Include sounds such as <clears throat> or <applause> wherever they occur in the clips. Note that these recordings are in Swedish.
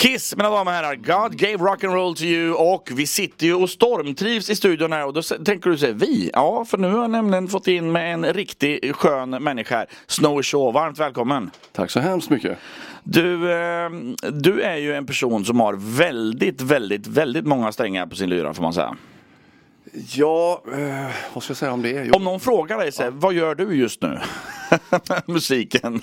Kiss, mina damer och herrar. God gave rock and roll to you och vi sitter ju och stormtrivs i studion här och då tänker du säga vi? Ja, för nu har jag nämligen fått in med en riktig skön människa här. Snowy Shaw, varmt välkommen. Tack så hemskt mycket. Du, eh, du är ju en person som har väldigt, väldigt, väldigt många strängar på sin lyra får man säga. Ja, eh, vad ska jag säga om det? Jo, Om någon frågar dig så här, vad gör du just nu? <laughs> Musiken.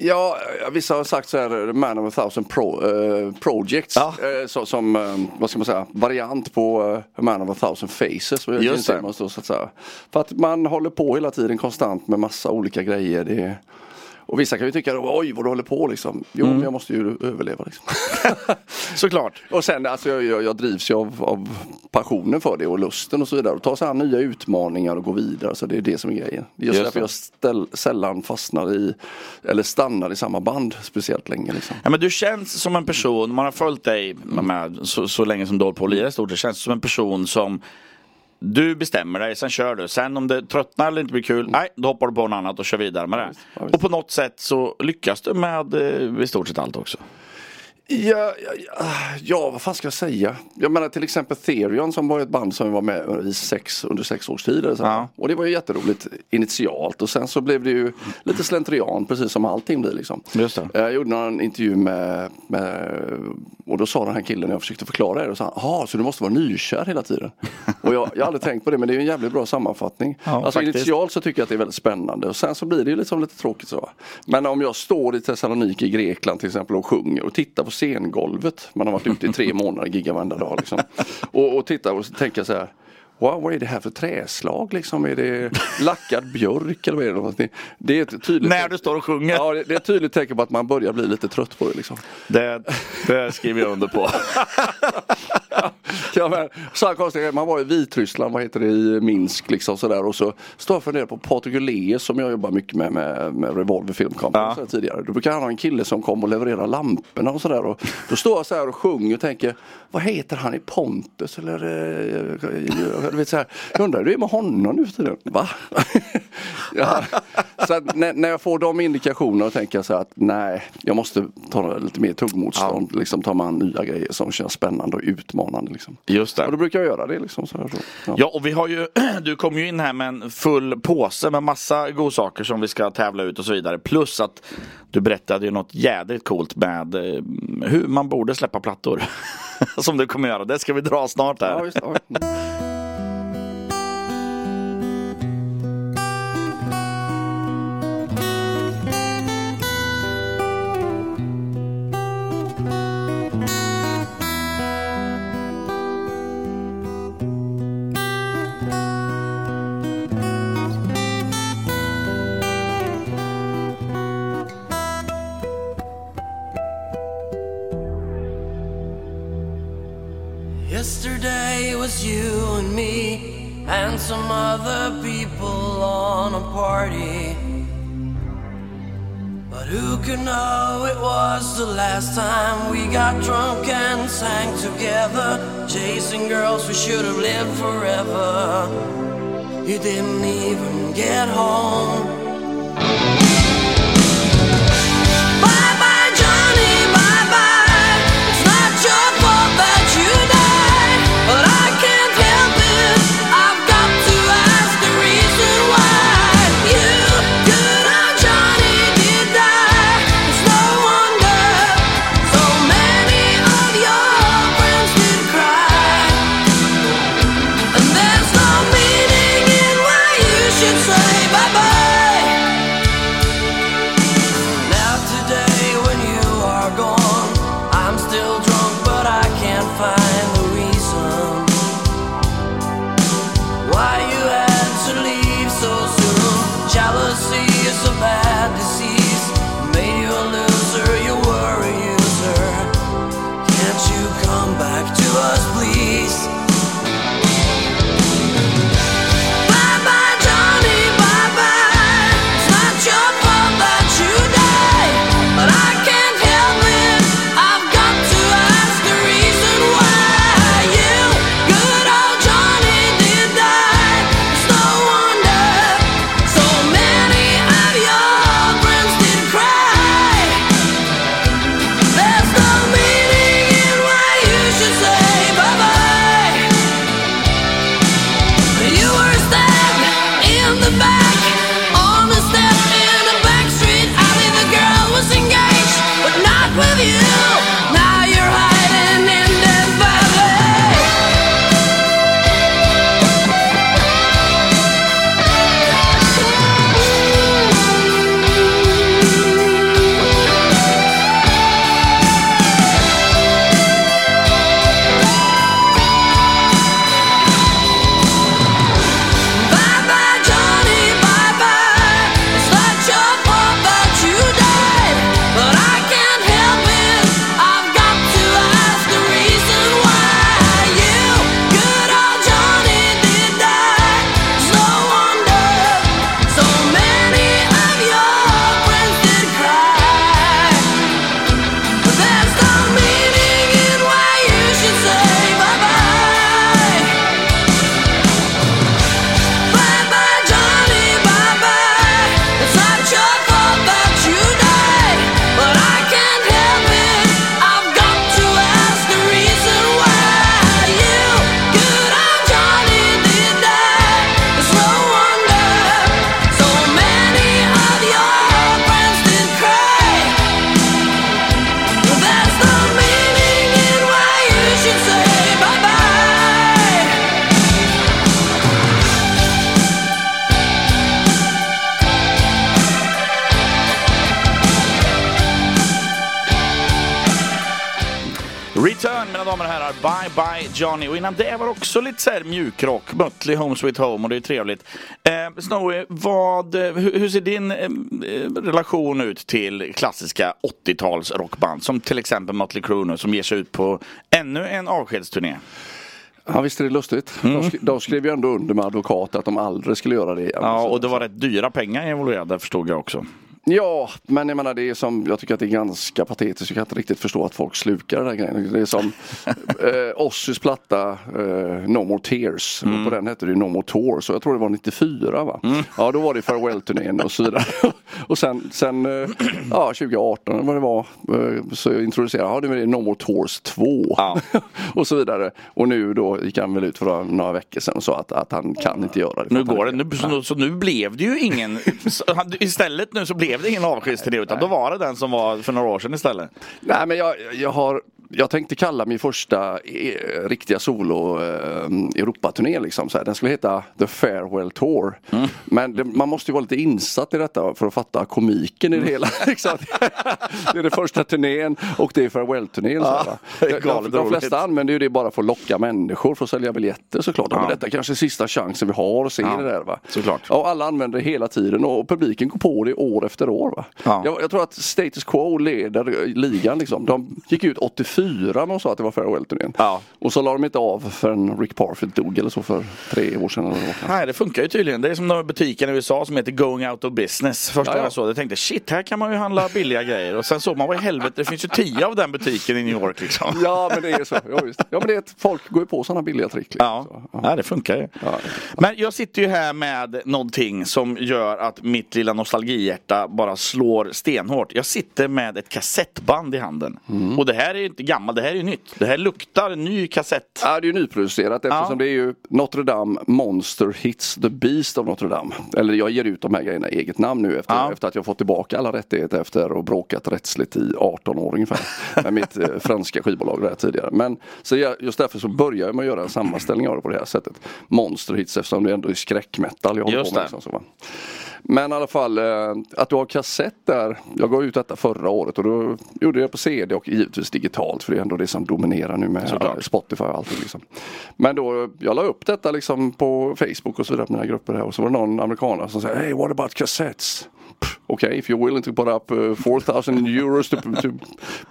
Ja, vissa har sagt så här, Man of a thousand pro, eh, projects. Ja. Eh, så, som, eh, vad ska man säga, variant på eh, Man of a thousand faces. Just det. Så, så att säga. För att man håller på hela tiden konstant med massa olika grejer. Det, och vissa kan ju tycka, oj vad du håller på liksom. Jo, Mm. men jag måste ju överleva liksom. <laughs> Såklart. Och sen alltså jag, jag, jag drivs ju av, av passionen för det och lusten och så vidare. Och ta sig an nya utmaningar och gå vidare. Så det är det som är grejen. Det är just, Just därför jag ställ, sällan fastnar i, eller stannar i samma band speciellt länge. Liksom. Ja, men du känns som en person, man har följt dig med, så, så länge som du hållit på och lirat i stort, det känns som en person som du bestämmer dig, sen kör du. Sen om det tröttnar eller inte blir kul, nej, då hoppar du på något annat och kör vidare med det. ja. Och på något sätt så lyckas du med eh, i stort sett allt också. Ja, ja, ja, vad fan ska jag säga? Jag menar till exempel Therion som var ett band som var med i sex, under sex års tid. Ja. Och det var ju jätteroligt initialt och sen så blev det ju lite slentrian precis som allting blir liksom. Det. Jag gjorde en intervju med, med och då sa den här killen jag försökte förklara det och sa jaha så du måste vara nykär hela tiden. <laughs> och jag, jag har aldrig tänkt på det men det är en jävligt bra sammanfattning. Ja, alltså faktiskt. initialt så tycker jag att det är väldigt spännande och sen så blir det ju liksom lite tråkigt så. Men om jag står i Thessaloniki i Grekland till exempel och sjunger och tittar på scengolvet. Man har varit ute i tre <laughs> månader, giggar varenda dag liksom. Och, och tittar och tänker så här Wow, vad är det här för träslag liksom? Är det lackad björk eller vad är det? någonting? Det är ett tydligt När du står och sjunger. Ja, det är ett tydligt tecken på att man börjar bli lite trött på det liksom. Det, det skriver jag under på. <laughs> <laughs> Ja, men, så här konstigt, grej, man var i Vitryssland, vad heter det, i Minsk liksom sådär och så står jag och funderar på Patrik Uleus som jag jobbar mycket med med, med Revolver Film Company Ja. tidigare. Då brukar han ha en kille som kommer och levererar lamporna och sådär och då står jag så här och sjunger och tänker vad heter han i Pontus eller eh, jag vet så här, jag undrar hur det är med honom nu för tiden. Va? <laughs> ja. Så när, när jag får de indikationerna tänker jag så här att nej, jag måste ta lite mer tuggmotstånd, liksom ta mig an nya grejer som känns spännande och utmanande. Liksom. Just Och då det. brukar jag göra det liksom. Så här, så. Ja. Ja, och vi har ju, <clears throat> du kom ju in här med en full påse med massa godsaker som vi ska tävla ut och så vidare. Plus att du berättade ju något jädrigt coolt med eh, hur man borde släppa plattor. <laughs> som du kommer göra. Det ska vi dra snart här. Ja, visst, ja. Was the last time we got drunk and sang together, chasing girls we should have lived forever. You didn't even get home. Johnny. Och innan det var också lite så här mjukrock, Mötley Home Sweet Home och det är trevligt. Eh, Snowy, vad, eh, hur, hur ser din eh, eh, relation ut till klassiska 80-tals rockband? Som till exempel Mötley Crüe nu som ger sig ut på ännu en avskedsturné. Ja visst är det lustigt. De, sk- de skrev ju ändå under med advokat att de aldrig skulle göra det igen. Ja, och det var rätt dyra pengar involverade förstod jag också. Ja, men jag menar det är som, jag tycker att det är ganska patetiskt. Jag kan inte riktigt förstå att folk slukar den här grejen. Det är som <laughs> eh, Ozzys platta eh, No More Tears. Mm. På den hette det ju No More Tours. Och jag tror det var 94 va? Mm. Ja, då var det Farewell-turnén och så vidare. <laughs> och sen, sen eh, ja, 2018 vad det var eh, så introducerade jag, ja det är No More Tours 2. Ja. <laughs> och så vidare. Och nu då gick han väl ut för några veckor sedan och sa att, att han kan inte göra det. Nu går det, nu, så, så nu blev det ju ingen, istället nu så blev det ingen avskedsturné utan då var det den som var för några år sedan istället. Nej men jag, jag har jag tänkte kalla min första eh, riktiga solo eh, Europaturné liksom. Så här. Den skulle heta The Farewell Tour. Men det, man måste ju vara lite insatt i detta för att fatta komiken i det hela. <laughs> liksom. det är den första turnén och det är farewell-turnén. är de, de, de flesta använder ju det bara för att locka människor för att sälja biljetter såklart. Ja. Men detta är kanske är sista chansen vi har att se Ja, det där. Va? såklart. Ja, och alla använder det hela tiden och publiken går på det år efter år. Va? Ja. Jag, jag tror att Status Quo leder ligan. Liksom. De gick ut 84 när de sa att det var farewell-turnén. Ja. Och så la de inte av förrän Rick Parfitt dog eller så för tre år sedan. Eller. Nej det funkar ju tydligen. Det är som de här butikerna i USA som heter Going Out of Business. Första Ja, ja. jag såg det tänkte shit här kan man ju handla billiga grejer. Och sen såg man vad i helvete det finns ju tio av den butiken i New York liksom. Ja men det är så. Ja, visst. ja men det är att folk går ju på sådana billiga trick. Liksom. Ja, ja det funkar ju. Men jag sitter ju här med någonting som gör att mitt lilla nostalgihjärta bara slår stenhårt. Jag sitter med ett kassettband i handen. Mm. Och det här är ju inte gammalt, det här är ju nytt. Det här luktar ny kassett. Ja, det är ju nyproducerat eftersom Ja. det är ju Notre Dame Monster Hits The Beast of Notre Dame. Eller jag ger ut de här grejerna i eget namn nu efter, Ja. efter att jag fått tillbaka alla rättigheter efter och bråkat rättsligt i 18 år ungefär. <laughs> med mitt eh, franska skivbolag där tidigare. Men så jag, just därför så börjar jag med att göra en sammanställning av det på det här sättet. Monster Hits eftersom det ändå är skräckmetal jag håller Just på med. Liksom, så, va? Men i alla fall eh, att du har kassett där. Jag gav ut detta förra året och då gjorde jag på CD och givetvis digitalt för det är ändå det som dominerar nu med Såklart. Spotify och allting. Liksom. Men då, jag la upp detta liksom på Facebook och så vidare på mina grupper här och så var det någon amerikanare som sa Hey what about cassettes? Okej, if you're willing to put up uh, 4000 euros to, to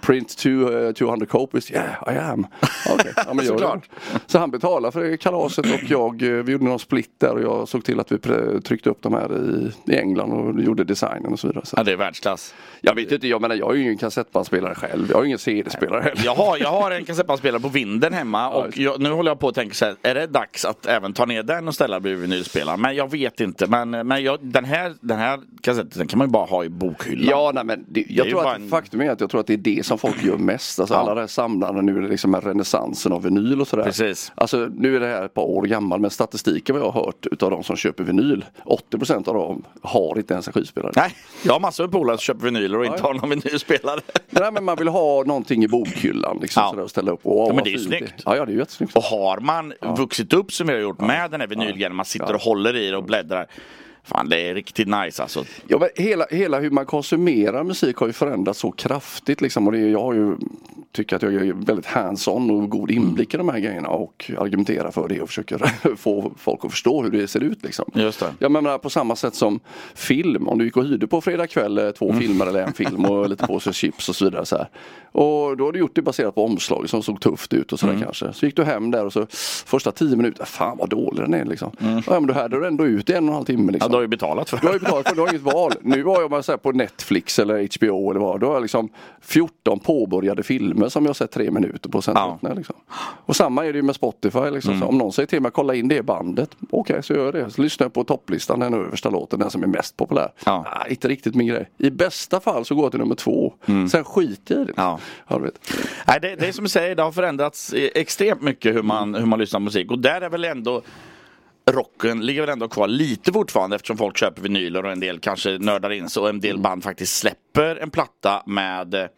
print two, uh, 200 copies, yeah I am. Okej, ja, men <laughs> gör. Så han betalade för kalaset och jag, eh, vi gjorde någon split där och jag såg till att vi tryckte upp de här i, i England och gjorde designen och så vidare. Så. Ja, det är världsklass. Jag vet inte, jag menar jag är ju ingen kassettbandspelare själv. Jag har ju ingen CD-spelare heller. Jag har, jag har en kassettbandspelare på vinden hemma och jag, nu håller jag på att tänka så här, är det dags att även ta ner den och ställa bredvid vinylspelaren? Men jag vet inte. Men, men jag, den, här, den här kassetten den kan man ju bara ha i bokhyllan. Ja, nej, men det, jag ju tror att en- faktum är att jag tror att det är det som folk gör mest. Alltså Ja. alla det här samlarna nu är det liksom renässansen av vinyl och sådär. Precis. Alltså nu är det här ett par år gammal men statistiken vad jag har hört utav de som köper vinyl 80% av dem har inte ens en skivspelare. Nej, jag har massor med polare som köper vinyler och inte Ja, har någon vinylspelare. Nej, men man vill ha någonting i bokhyllan liksom Ja. sådär, och ställa upp. Och, men vad det är ju snyggt. Ja, ja, det är ju jättesnyggt. Och har man vuxit upp som vi har gjort med den här vinylgrejen, man sitter och håller i det och bläddrar. Fan det är riktigt nice alltså. Ja, men hela, hela hur man konsumerar musik har ju förändrats så kraftigt. Liksom, och det, jag har ju, tycker att jag är väldigt hands-on och god inblick i de här grejerna och argumenterar för det och försöker <laughs> få folk att förstå hur det ser ut. Liksom. Just det. Jag menar på samma sätt som film. Om du gick och hyrde på fredag kväll eh, två filmer eller en <laughs> film och lite påse chips och så vidare. Så här. Och då har du gjort det baserat på omslaget som såg tufft ut och sådär kanske. Så gick du hem där och så första tio minuter, fan vad dålig den är liksom. Ja men då härdade du ändå ut i en och en halv timme. Ja, du har ju betalat för Du har ju det. betalat för det, har inget val. Nu har jag så här på Netflix eller HBO eller vad. Då har jag liksom 14 påbörjade filmer som jag har sett tre minuter på sen Ja. jag, liksom. Och samma är det ju med Spotify. Liksom. Så om någon säger till mig kolla in det bandet. Okej, så gör jag det. Så lyssnar jag på topplistan, den översta låten, den som är mest populär. Ja. Ah, inte riktigt min grej. I bästa fall så går jag till nummer två. Sen skiter jag i det. Ja. Ja. Nej, det, det är som du säger, det har förändrats eh, extremt mycket hur man, hur man lyssnar på musik. Och där är väl ändå rocken ligger väl ändå kvar lite fortfarande eftersom folk köper vinyler och en del kanske nördar in sig och en del band faktiskt släpper en platta med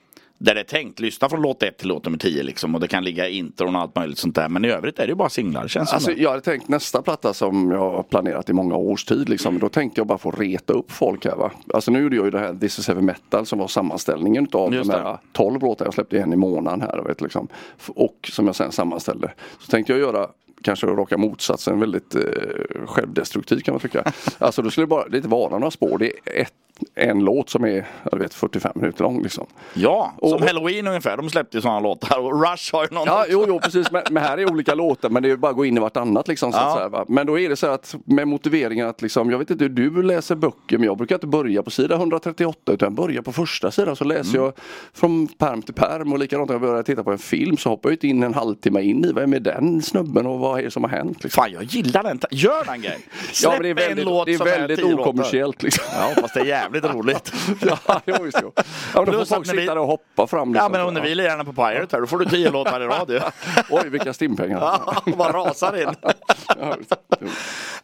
där det är tänkt, lyssna från låt 1 till låt nummer 10 liksom och det kan ligga intron och allt möjligt sånt där men i övrigt är det ju bara singlar känns Alltså, jag hade tänkt nästa platta som jag har planerat i många års tid. Liksom. Då tänkte jag bara få reta upp folk här. Va? Alltså nu gjorde jag ju det här This is heavy metal som var sammanställningen av Just de här 12 låtar jag släppte en i månaden här. Vet, liksom. Och som jag sen sammanställde. Så tänkte jag göra kanske raka motsatsen, väldigt eh, självdestruktiv kan man tycka. <laughs> Alltså då skulle det bara det inte vara några spår. Det är ett, en låt som är jag vet, 45 minuter lång. Liksom. Ja, som Och- Halloween ungefär, de släppte ju sådana låtar och Rush har ju någon Ja, jo, jo precis. Men, men här är olika låtar men det är bara att gå in i vartannat. Liksom, så Ja. att säga, va? Men då är det så att med motiveringen att liksom, jag vet inte hur du läser böcker men jag brukar inte börja på sida 138 utan börja på första sidan så läser Mm. jag från perm till perm och likadant när jag börjar titta på en film så hoppar jag inte in en halvtimme in i vem är den snubben och vad är det som har hänt. Liksom. Fan jag gillar den, gör den grejen! Ja, Släpp men det är väldigt, en låt det är väldigt okommersiellt. Liksom. Ja, fast det är jävligt roligt. <laughs> ja, jo, visst, jo. ja, men då får folk när vi- sitta där och hoppa fram. Ja Liksom, men om ni vill gärna på Pirate här, då får du tio låtar i radio. <laughs> Oj, vilka stimpengar. Ja, bara rasar in. <laughs> Ja.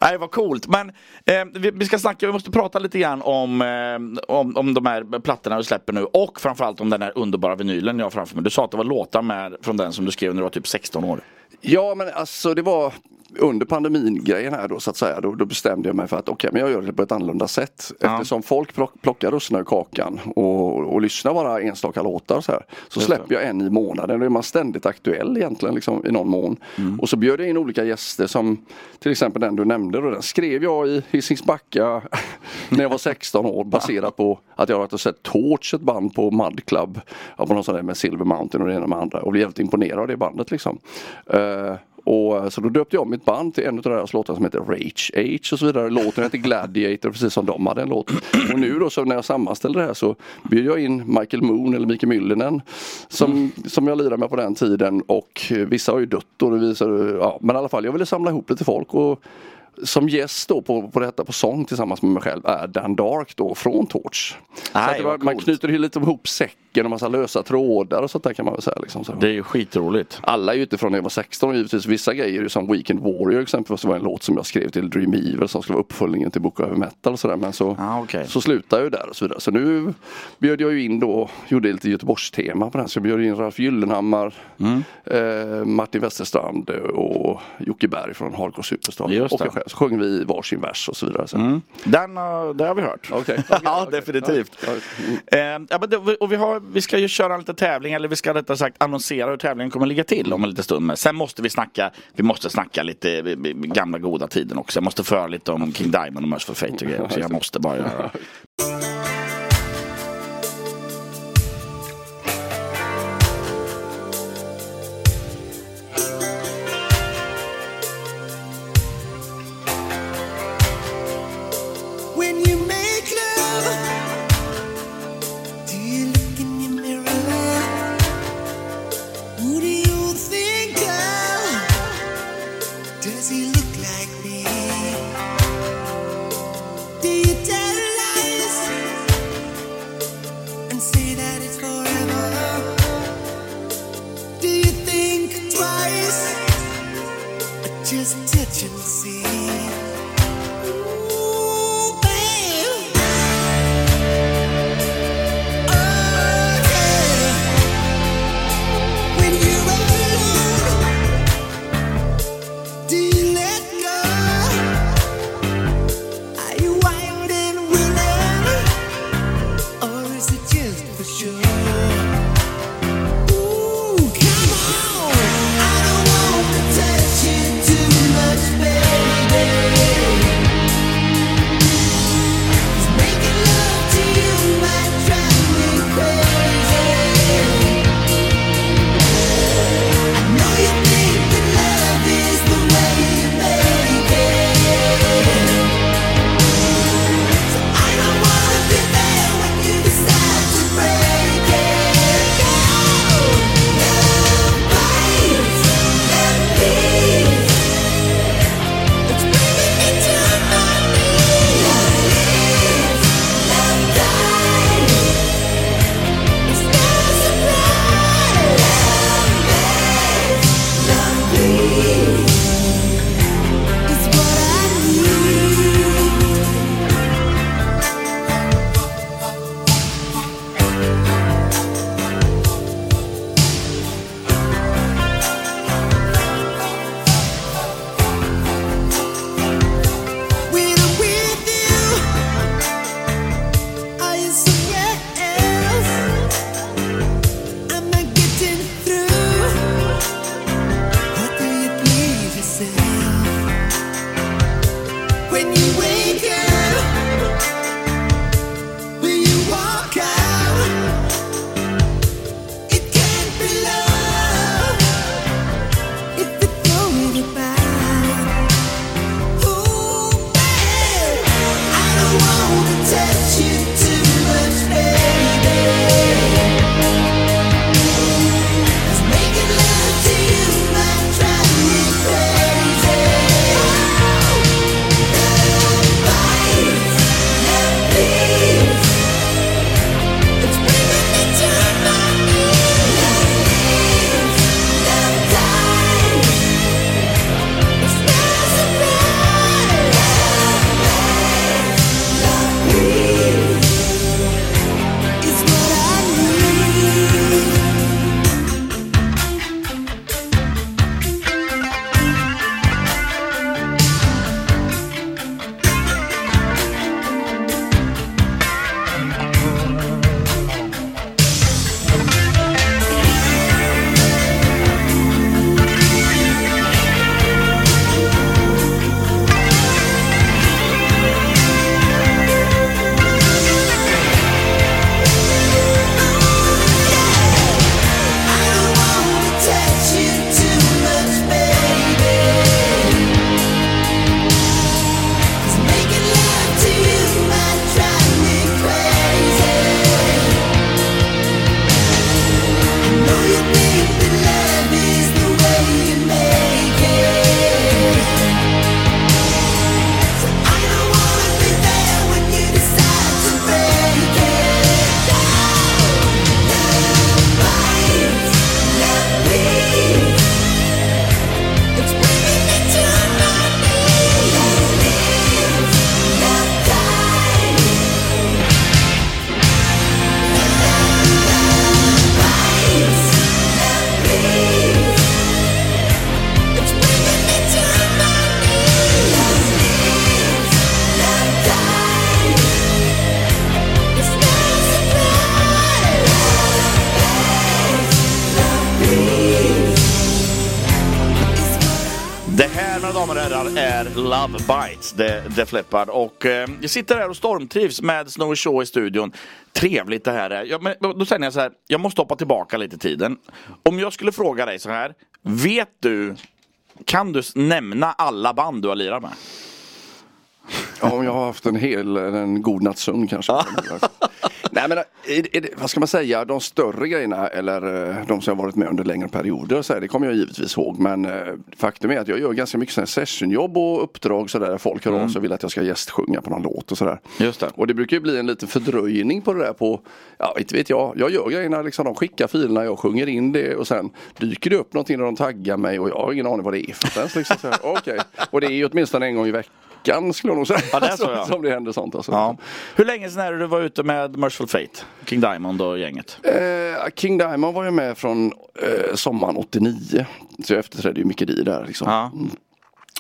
Nej vad coolt. Men eh, vi, vi ska snacka, vi måste prata lite grann om, eh, om, om de här plattorna vi släpper nu och framförallt om den här underbara vinylen jag har framför mig. Du sa att det var låtar med från den som du skrev när du var typ 16 år. Ja men alltså det var under pandemin grejen här då så att säga. Då, då bestämde jag mig för att okej men jag gör det på ett annorlunda sätt. Ja. Eftersom folk plock, plockar russinen ur kakan och, och lyssnar bara enstaka låtar så här. Så Just släpper jag en i månaden. Då är man ständigt aktuell egentligen liksom, i någon mån. Mm. Och så bjöd jag in olika gäster som till exempel den du nämnde. Då, den skrev jag i Hisingsbacka <laughs> när jag var 16 år baserat på att jag och sett Torch, ett band på Mud Club. På någon sån där med Silver Mountain och det ena med andra. Och blev jävligt imponerad av det bandet liksom. Eh, och, eh, så då döpte jag om mitt band till en av deras låtar som heter Rage Age och så vidare. Låten heter Gladiator precis som de hade en låt. Och nu då så när jag sammanställde det här så bjöd jag in Michael Moon eller Mikael Myllinen som, som jag lirade med på den tiden och eh, vissa har ju dött och det visar, ja, men i alla fall jag ville samla ihop lite folk och som gäst då på, på detta på sång tillsammans med mig själv är Dan Dark då från Torch. Det var, man knyter ju lite ihop säcken och massa lösa trådar och sånt där kan man väl säga. Liksom, så. Det är ju skitroligt. Alla är ju utifrån när jag var 16 och givetvis vissa grejer är som Weekend Warrior exempelvis var en låt som jag skrev till Dream Evil som skulle vara uppföljningen till Book of Metal och sådär men så, Ah, okej. så slutade jag ju där och så vidare. Så nu bjöd jag ju in då, gjorde lite Göteborgstema på den så jag bjöd in Ralf Gyllenhammar, Mm. eh, Martin Westerstrand och Jocke Berg från Hardcore Superstar. Och jag själv. Så sjöng vi varsin vers och så vidare. Så. Mm. Den, har- det har vi hört. <laughs> Ja, Okej. definitivt. Ja, ja. Mm. Ja, men det, och vi, har, vi ska ju köra en liten tävling, eller vi ska rättare sagt annonsera hur tävlingen kommer ligga till om en liten stund. Men sen måste vi snacka, vi måste snacka lite gamla goda tiden också. Jag måste föra lite om King Diamond och Merciful Fate och grejer också. Jag måste bara göra <laughs> just didn't see. Love Bites, Def Leppard. Och eh, jag sitter här och stormtrivs med Snowy Shaw i studion. Trevligt det här är. Ja, men då säger jag så här, jag måste hoppa tillbaka lite i tiden. Om jag skulle fråga dig så här, vet du, kan du nämna alla band du har lirat med? Ja, om jag har haft en hel, en god natts sömn kanske. <laughs> Nej men är, är det, vad ska man säga, de större grejerna eller eh, de som jag varit med under längre perioder så här, det kommer jag givetvis ihåg. Men eh, faktum är att jag gör ganska mycket sessionjobb och uppdrag så där folk hör av sig och vill att jag ska gästsjunga på någon låt och sådär. Just det. Och det brukar ju bli en liten fördröjning på det där på, ja inte vet jag, jag gör grejerna liksom, de skickar filerna, jag sjunger in det och sen dyker det upp någonting när de taggar mig och jag har ingen aning vad det är för något. Liksom, <laughs> okej. Och det är ju åtminstone en gång i veckan skulle jag nog säga. Ja, det är så, <laughs> som, ja. som det händer sånt alltså. Ja. Hur länge sedan är det du var ute med Merciful Fate? King Diamond och gänget? Eh, King Diamond var ju med från eh, sommaren 89. Så jag efterträdde ju Micke Di där liksom. Ja.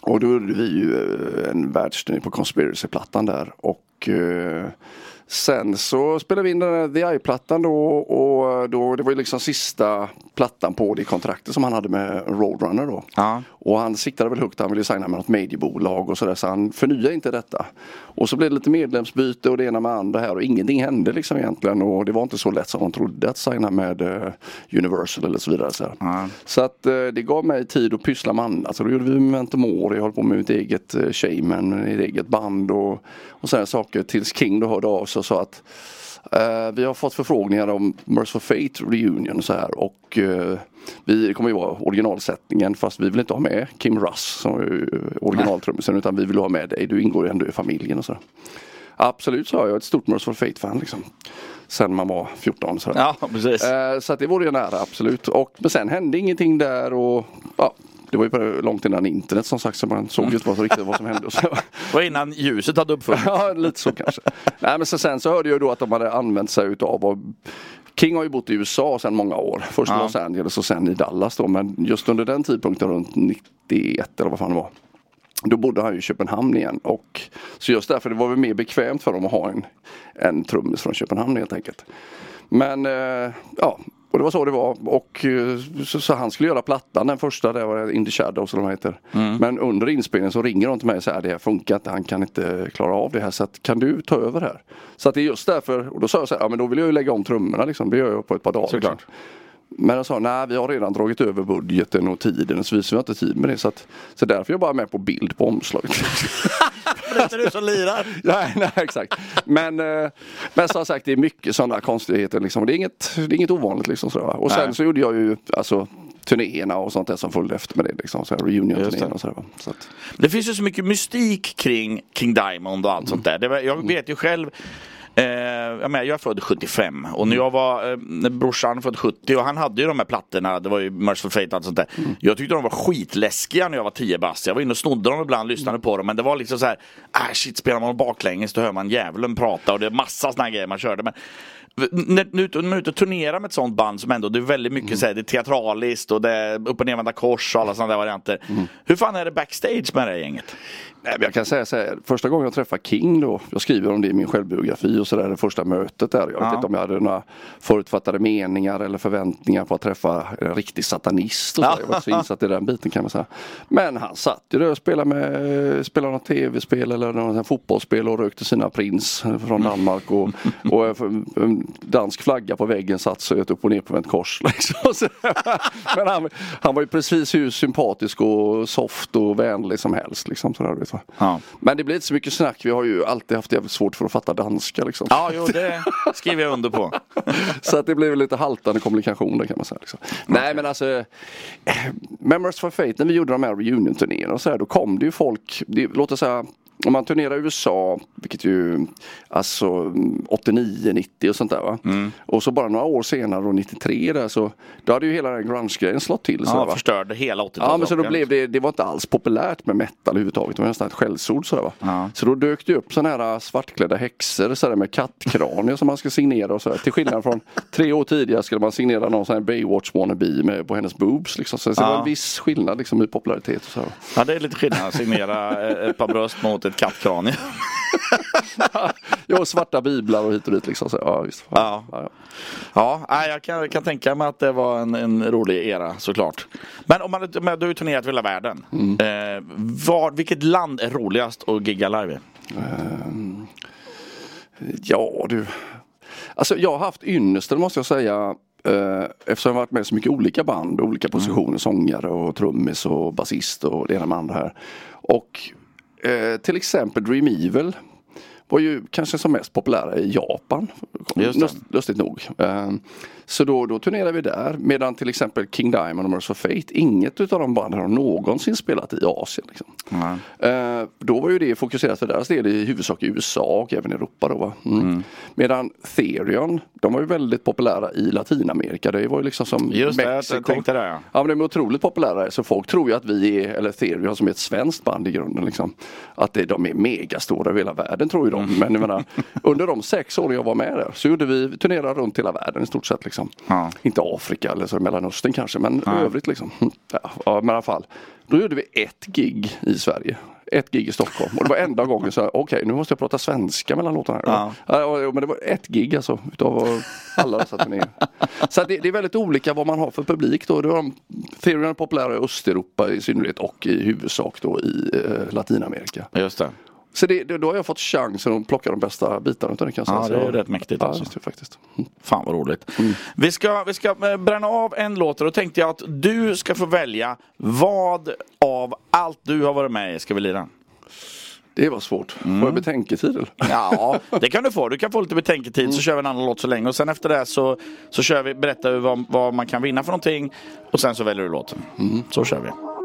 Och då gjorde vi ju eh, en världsturné på Conspiracy-plattan där. Och eh, sen så spelade vi in den här The Eye-plattan då. Och då, det var ju liksom sista plattan på det kontraktet som han hade med Roadrunner då. Ja. Och han siktade väl högt, han ville signa med något mediebolag och sådär så han förnyade inte detta. Och så blev det lite medlemsbyte och det ena med andra här och ingenting hände liksom egentligen och det var inte så lätt som de trodde att signa med eh, Universal eller så vidare. Så. Ja. så att eh, det gav mig tid att pyssla med annat. Så då gjorde vi Memento Mori, jag höll på med mitt eget uh, Shaman, mitt eget band och, och sådana saker tills King då hörde av sig och sa att Eh, vi har fått förfrågningar om Merciful Fate Reunion så här och eh, vi kommer ju vara originalsättningen fast vi vill inte ha med Kim Russ som är originaltrummisen utan vi vill ha med dig, du ingår ju ändå i familjen och så. Absolut sa jag, är ett stort Merciful Fate-fan liksom. Sen man var 14 så. Ja, precis. Eh, så att det vore ju nära absolut. Och, men sen hände ingenting där och ja, det var ju långt innan internet som sagt så man såg ju inte vad, riktigt vad som hände. Och så. Det var innan ljuset hade uppfunnits. <laughs> Ja, lite så kanske. Nej, men så sen så hörde jag då att de hade använt sig utav och King har ju bott i USA sedan många år. Först i Ja. Los Angeles och sen i Dallas då. Men just under den tidpunkten runt 91 eller vad fan det var. Då bodde han ju i Köpenhamn igen. Och, så just därför det var väl mer bekvämt för dem att ha en, en trummis från Köpenhamn helt enkelt. Men eh, ja, och det var så det var. Och eh, så, så han skulle göra plattan, den första, det var In the Shadows eller vad heter. Men under inspelningen så ringer de till mig och säger det här funkar inte, han kan inte klara av det här. Så att, kan du ta över här? Så att det är just därför, och då sa jag så här, ja men då vill jag ju lägga om trummorna liksom. Det gör jag på ett par dagar. Såklart. Liksom. Men jag sa, nej vi har redan dragit över budgeten och tiden så vi har inte tid med det. Så, att, så därför är jag bara med på bild på omslaget. <laughs> Det är inte du som lirar. <laughs> nej, nej, exakt. Men, eh, men som sagt, det är mycket sådana konstigheter. Liksom. Det, är inget, det är inget ovanligt. Liksom, sådär. Och sen Nej. så gjorde jag ju alltså, turnéerna och sånt där som följde efter med det. Liksom, så här, reunion-turnén det. och sådär. Så att, Det finns ju så mycket mystik kring King Diamond och allt sånt där. Det jag vet ju själv jag, menar, jag är född 75 och när jag var, eh, brorsan född 70 och han hade ju de här plattorna, det var ju Merciful Fate och allt sånt där. Jag tyckte de var skitläskiga när jag var 10 bast. Jag var inne och snodde dem ibland, lyssnade på dem men det var liksom så här, ah shit spelar man baklänges då hör man djävulen prata och det är massa såna här grejer man körde. Men när när man är ute och turnerar med ett sånt band som ändå, det är väldigt mycket så här, det är teatraliskt och det är upp och nervända kors och alla sådana där varianter. Hur fan är det backstage med det här gänget? Jag kan säga så här, första gången jag träffade King då, jag skriver om det i min självbiografi och sådär, det första mötet där. Jag vet Ja. inte om jag hade några förutfattade meningar eller förväntningar på att träffa en riktig satanist. Och så. Ja. Jag var <laughs> så insatt i den biten kan man säga. Men han satt ju där och spelade, med, spelade något tv-spel eller något fotbollsspel och rökte sina prins från Danmark. Och, och <laughs> en dansk flagga på väggen satt så ett upp och ner på ett kors. <laughs> Liksom. Men han, han var ju precis hur sympatisk och soft och vänlig som helst. Liksom, sådär. Ja. Men det blir inte så mycket snack. Vi har ju alltid haft jävligt svårt för att fatta danska. Liksom. Ja, jo, det skriver jag under på. <laughs> Så att det blev lite haltande kommunikationer kan man säga. Liksom. Nej men alltså eh, Memories for Fate, när vi gjorde de här reunion-turnéerna och så här, då kom det ju folk, det, låt oss säga om man turnerar i USA, vilket ju alltså 89, 90 och sånt där va. Och så bara några år senare, då 93 där så, då hade ju hela den grunge-grejen slått till. Ja, där, va? förstörde hela 80-talet. Ja men så då blev det, det var inte alls populärt med metal överhuvudtaget. Det var nästan ett skällsord sådär va. Ja. Så då dök det upp sådana här svartklädda häxor sådär med kattkranier som man ska signera och sådär. Till skillnad från tre år tidigare skulle man signera någon sån här Baywatch wannabe med, på hennes boobs liksom. Så, så det Ja. var en viss skillnad liksom i popularitet och så. Ja, det är lite skillnad att signera eh, ett par bröst mot ett kattkranie. <laughs> Ja, och svarta biblar och hit och dit liksom. Så, ja, visst. Ja. Ja, ja. Ja, nej, jag kan, kan tänka mig att det var en, en rolig era såklart. Men om man, du har ju turnerat över hela världen. Eh, var, vilket land är roligast att gigga live i? Ja du. Alltså jag har haft ynnesten måste jag säga. Eh, eftersom jag har varit med i så mycket olika band, olika positioner, sångare och trummis och basist och det ena med andra här. Och eh, till exempel Dream Evil var ju kanske som mest populära i Japan. Lustigt nog. Så då, då turnerade vi där. Medan till exempel King Diamond och Mercy of Fate, inget utav de banden har någonsin spelat i Asien. Liksom. Nej. Eh, då var ju det fokuserat för deras del i huvudsak i USA och även i Europa. Då, va? Mm. Medan Therion, de var ju väldigt populära i Latinamerika. Det var ju liksom som Just det, jag Mexiko. tänkte det, ja. Ja men de är otroligt populära så folk tror ju att vi är, eller Therion som är ett svenskt band i grunden liksom. Att det, de är megastora över hela världen tror ju de. Men jag menar, under de sex år jag var med där så gjorde vi, vi turnerade runt hela världen i stort sett liksom. Ja. Inte Afrika eller så Mellanöstern kanske men övrigt liksom. <laughs> Ja, ja, men i alla fall. Då gjorde vi ett gig i Sverige. Ett gig i Stockholm och det var enda gången så <laughs> okej nu måste jag prata svenska mellan låtarna. Ja. Ja. Ja, men det var ett gig alltså utav alla dessa turnéer. <laughs> Så det, det är väldigt olika vad man har för publik då. Det var de, är populära i Östeuropa i synnerhet och i huvudsak då i eh, Latinamerika. Just det. Så det, då har jag fått chansen att plocka de bästa bitarna utav det kan jag Ja, säga. det är rätt mäktigt Ja, alltså. det, faktiskt. Mm. Fan vad roligt. Vi, ska, vi ska eh, bränna av en låt och då tänkte jag att du ska få välja vad av allt du har varit med i ska vi lira. Det var svårt. Får jag betänketid eller? Ja, det kan du få. Du kan få lite betänketid så kör vi en annan låt så länge och sen efter det så, så kör vi, berättar vi vad, vad man kan vinna för någonting och sen så väljer du låten. Så kör vi.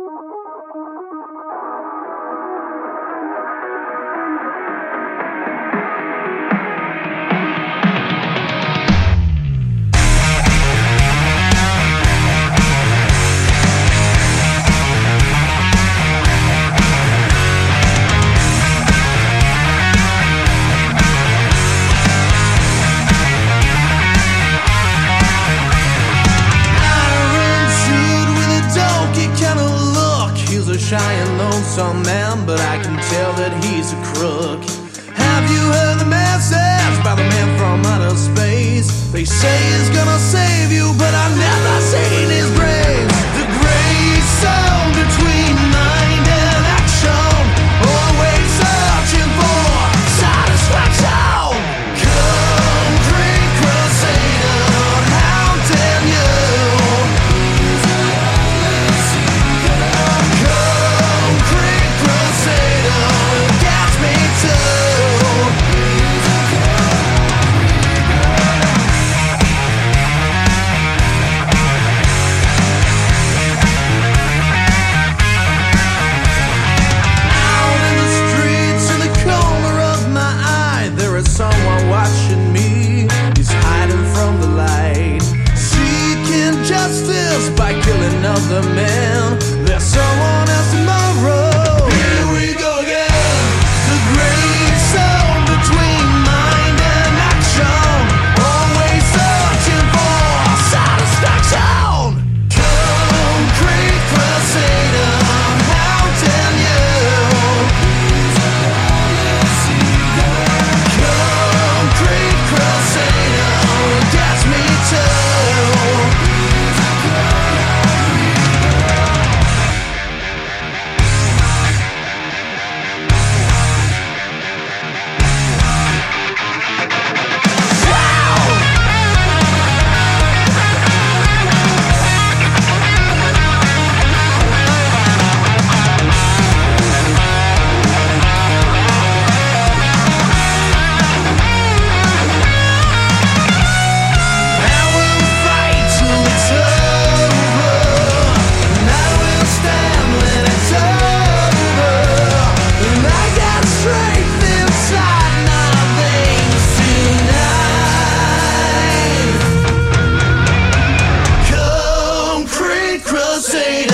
say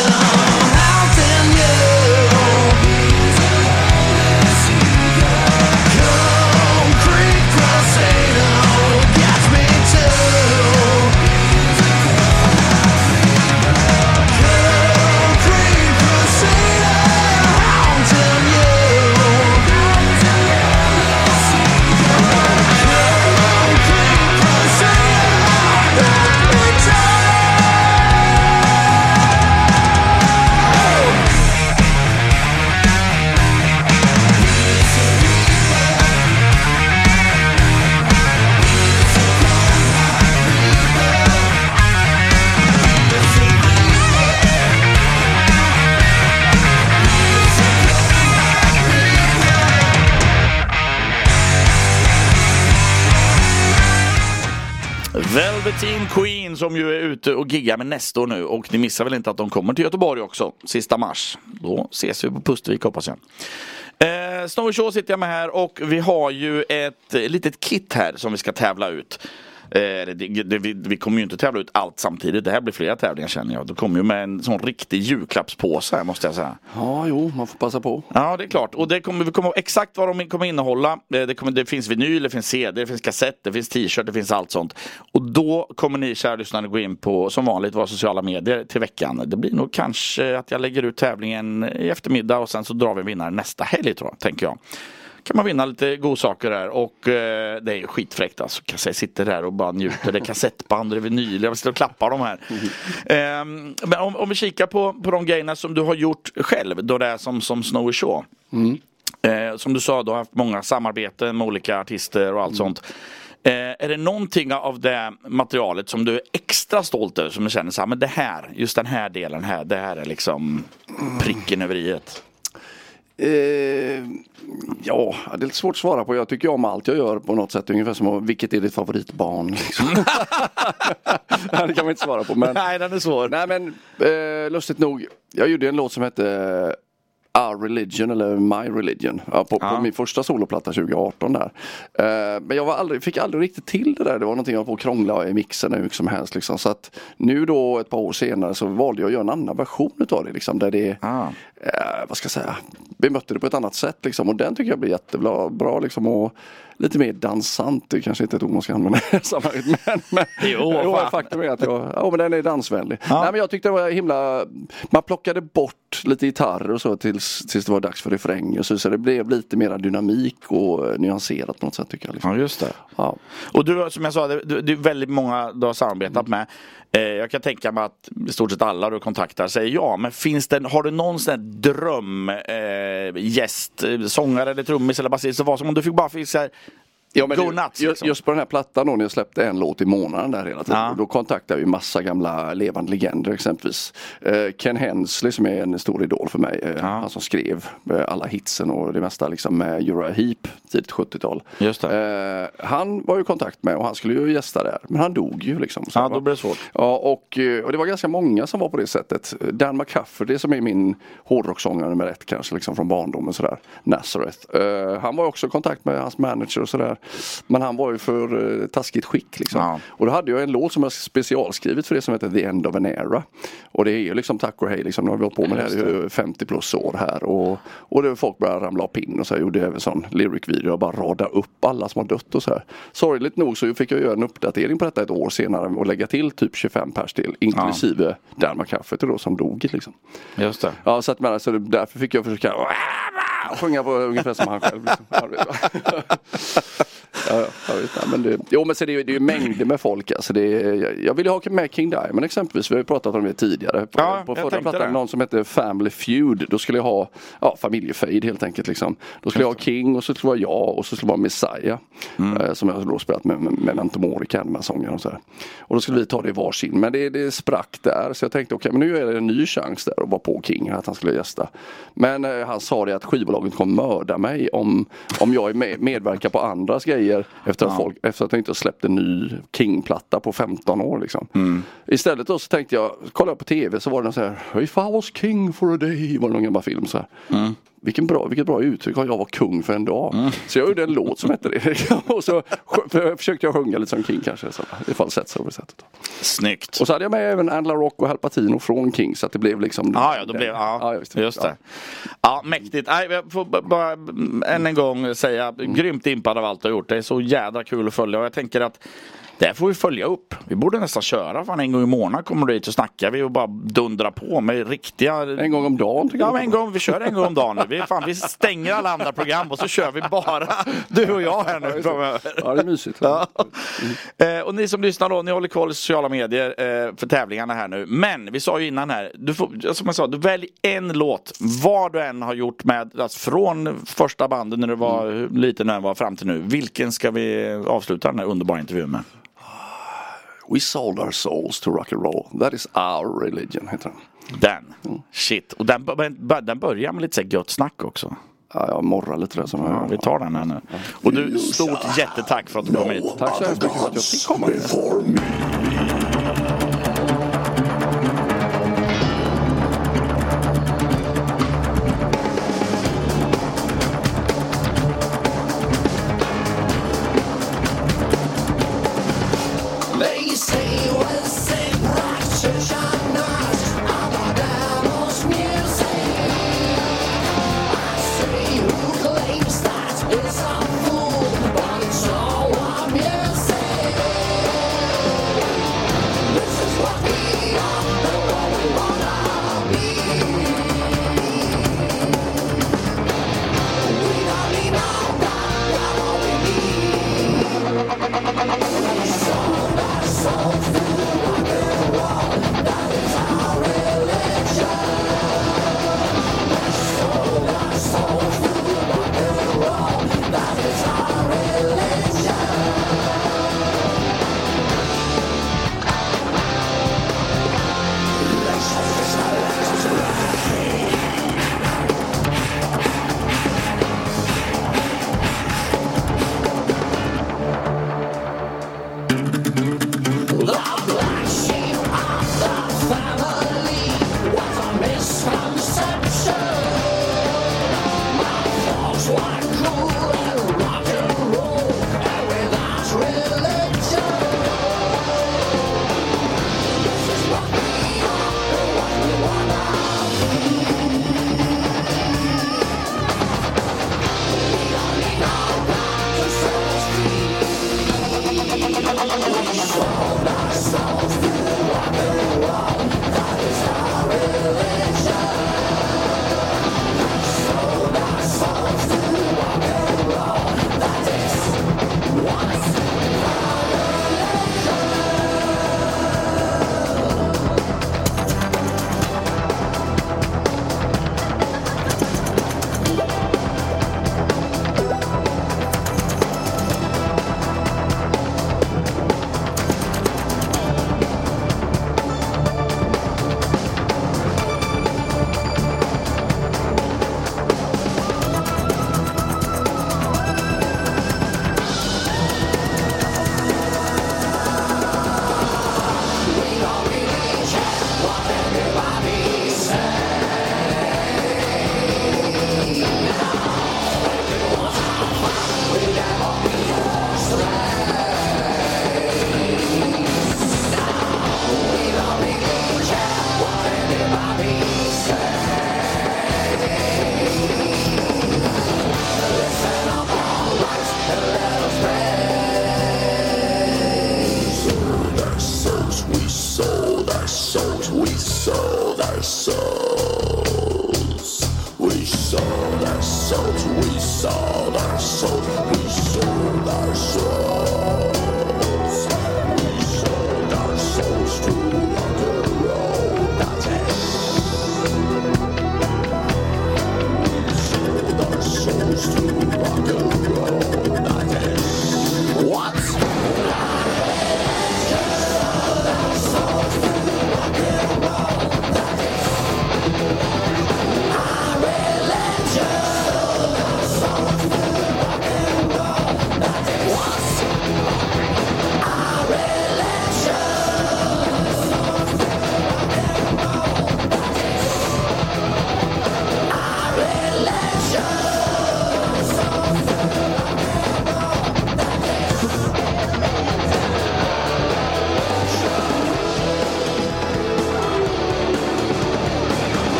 Team Queen som ju är ute och giggar med Nestor nu och ni missar väl inte att de kommer till Göteborg också sista mars. Då ses vi på Pustervik hoppas jag. Eh, Snowy Show sitter jag med här och vi har ju ett litet kit här som vi ska tävla ut. Eh, det, det, vi, vi kommer ju inte tävla ut allt samtidigt. Det här blir flera tävlingar känner jag. Det kommer ju med en sån riktig julklappspåse här måste jag säga. Ja, jo, man får passa på. Ja, det är klart. Och det kommer, vi kommer exakt vad de kommer innehålla. Eh, Det, kommer, det finns vinyl, det finns CD, det finns kassett, det finns t-shirt, det finns allt sånt. Och då kommer ni kära lyssnare gå in på, som vanligt, våra sociala medier till veckan. Det blir nog kanske att jag lägger ut tävlingen i eftermiddag och sen så drar vi vinnare nästa helg tror jag, tänker jag kan man vinna lite godsaker där och eh, det är ju skitfräckt alltså. Jag sitter där och bara njuter. Det är kassettband, det är vinyl, jag sitter och klappar de här. Ehm, men om, om vi kikar på, på de grejerna som du har gjort själv, då det är som, som Snowy Shaw. Eh, som du sa, du har haft många samarbeten med olika artister och allt sånt. Eh, är det någonting av det materialet som du är extra stolt över? Som du känner så här, men det här, just den här delen här, det här är liksom pricken över i ett. Eh, ja, det är lite svårt att svara på. Jag tycker om allt jag gör på något sätt. Ungefär som vilket är ditt favoritbarn? Liksom. <laughs> det kan man inte svara på. Men, Nej, den är svår. nej men eh, lustigt nog. Jag gjorde en låt som hette Our Religion eller My Religion ja, på, Ja. på min första soloplatta 2018 där. Eh, men jag var aldrig, fick aldrig riktigt till det där. Det var någonting jag var på att krångla i mixen hur mycket som helst. Liksom. Så att nu då ett par år senare så valde jag att göra en annan version utav det. Liksom, där det Ah. eh, vad ska jag säga, bemötte det på ett annat sätt liksom. Och den tycker jag blir jättebra bra, liksom. Och lite mer dansant, det kanske inte är ett ord man ska använda i sammanhanget. Men, men, <laughs> Jo, fan. faktum är att jag, ja men den är dansvänlig. Ja. Nej men jag tyckte det var himla, man plockade bort lite gitarrer och så tills, tills det var dags för refräng. Och så, så det blev lite mera dynamik och eh, nyanserat på något sätt tycker jag. Liksom. Ja, just det. Ja. Och du, som jag sa, det, det är väldigt många du har samarbetat med. Eh, jag kan tänka mig att i stort sett alla du kontaktar säger ja. Men finns det, har du någon sån här dröm eh, gäst, eh, sångare eller trummis eller basist? Vad som om du fick bara fick så här, Ja, men go det- nuts. ju- Liksom. Just på den här plattan då när jag släppte en låt i månaden där hela tiden. Ja. Då kontaktade ju massa gamla levande legender exempelvis. Eh, Ken Hensley som är en stor idol för mig. Eh, Han som skrev eh, alla hitsen och det mesta liksom med Uriah Heep tidigt 70-tal. Just Eh, han var ju i kontakt med och han skulle ju gästa där. Men han dog ju liksom. Så Ja, då blir det svårt. Ja, och, eh, och det var ganska många som var på det sättet. Dan McCafferty som är min hårdrocksångare nummer ett kanske liksom från barndomen sådär. Nazareth. Eh, han var också i kontakt med hans manager och sådär. Men han var ju för uh, taskigt skick liksom. Ja. Och då hade jag en låt som jag specialskrivit för det som heter The End of an Era. Och det är ju liksom tack och hej liksom. Nu har vi hållit på med det här i 50 plus år här. Och, och det folk började ramla av pinn och så jag gjorde även sån lyric video. Jag bara rada upp alla som har dött och så här. Sorgligt nog så fick jag göra en uppdatering på detta ett år senare och lägga till typ 25 pers till. Inklusive Dan McCafferty då som dog liksom. Just det. Ja, så att, men, alltså, därför fick jag försöka <laughs> sjunga på ungefär som han själv. Liksom. <laughs> Ja, Ja, ja, jag men det, jo men så det, är ju- det är ju mängder med folk. Alltså det jag, jag ville ha med King Diamond exempelvis. Vi har ju pratat om det tidigare. På, Ja, på jag förra plattan, det. någon som heter Family Feud. Då skulle jag ha ja, familjefejd helt enkelt. Liksom. Då skulle jag ha King och så skulle det vara jag och så skulle vara Messiah. Mm. Eh, som jag då spelat med, med, med Memento Mori, Candyman-sången och så här. Och då skulle vi ta det i varsin. Men det, det sprack där. Så jag tänkte okej men nu är det en ny chans där att vara på King. Att han skulle gästa. Men eh, han sa det att skivbolaget kommer mörda mig om, om jag är med, medverkar på andras grejer efter att, folk, efter att jag inte släppt en ny King-platta på 15 år. Liksom. Istället då så tänkte jag, kollade jag på tv så var det någon så här If I was king for a day var det någon gammal film så här. Vilken bra, vilket bra uttryck, jag var kung för en dag. Så jag gjorde en låt som hette det. <laughs> och så försökte jag sjunga lite som King kanske. Så, I falsett så det sättet. Snyggt. Och så hade jag med även Angela Rock och Hal Patino från King så att det blev liksom Ja, ja, då blev, ja, just just Ja. det. Ja, mäktigt. Nej, jag får bara mm, än en gång säga, grymt impad av allt du har gjort. Det är så jädra kul att följa och jag tänker att det här får vi följa upp. Vi borde nästan köra, fan en gång i månaden kommer du hit så snackar vi och bara dundrar på med riktiga... En gång om dagen Ja, men en gång, vi kör en gång om dagen nu. Vi, fan, vi stänger alla andra program och så kör vi bara <laughs> du och jag här nu framöver. Ja, det är mysigt. Ja. Eh, och ni som lyssnar då, ni håller koll i sociala medier eh, för tävlingarna här nu. Men vi sa ju innan här, du får, som jag sa, du välj en låt, vad du än har gjort med, alltså från första bandet när du var hur liten du än var fram till nu. Vilken ska vi avsluta den här underbara intervjun med? We sold our souls to rock and roll. That is our religion, heter den. Den. Shit. Och den, den börjar med lite så gött snack också. Ja, jag morrar lite där som Ja, jag vi tar den här nu. Och du, stort jättetack för att du kom hit. Tack så hemskt mycket för att jag fick komma.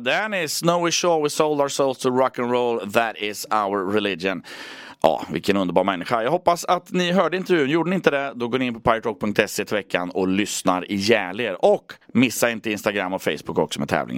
Damer och Snowy Shaw, We sold our souls to rock and roll. That is our religion. Ja, vilken underbar människa. Jag hoppas att ni hörde intervjun. Gjorde ni inte det, då går ni in på piraterock.se till veckan och lyssnar ihjäl er. Och missa inte Instagram och Facebook också med tävlingen.